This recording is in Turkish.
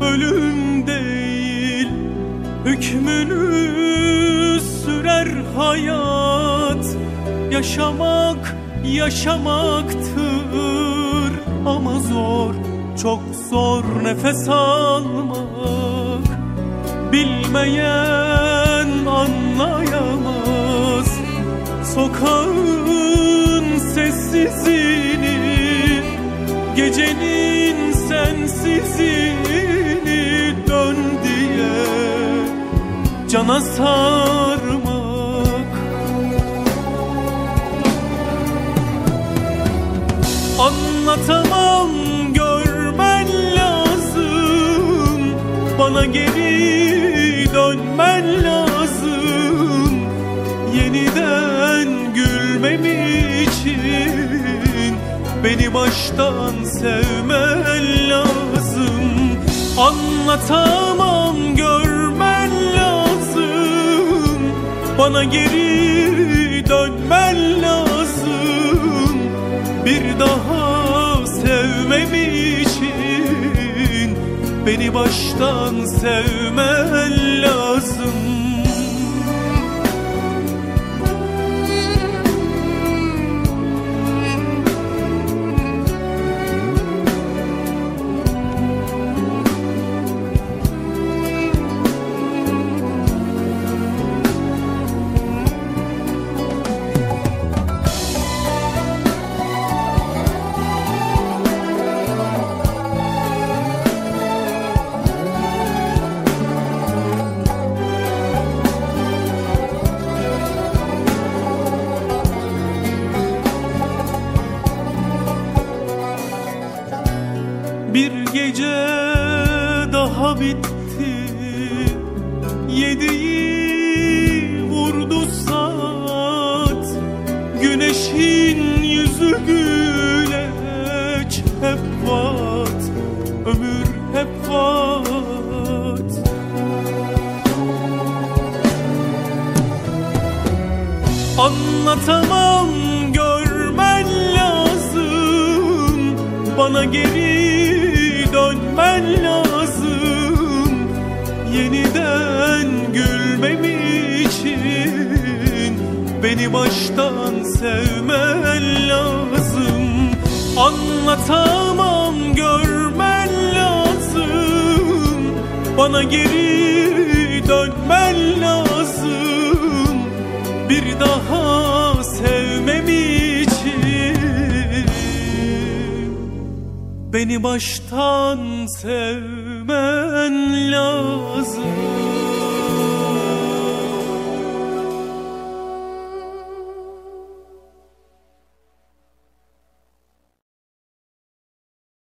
ölüm değil Hükmünü sürer hayat Yaşamak yaşamaktır. Ama zor, çok zor nefes almak Bilmeyen anlayamaz. Sokağın sessizliğini Gecenin sensizliğini dön diye Cana sarmak. Anlatamam görmen lazım. Bana geri dönmen lazım. Yeniden gülmem için Beni baştan sevmen lazım Anlatamam görmen lazım. Bana geri dönmen lazım. Bir daha sevmem için Beni baştan sevmen lazım Bir gece daha bitti. Yediği vurdu saat. Güneşin yüzü güleç hep vat Ömür hep vat Anlatamam görmen lazım. Bana geri dönmen lazım Yeniden gülmem için. Beni baştan sevmen lazım Anlatamam görmen lazım. Bana geri Beni baştan sevmen lazım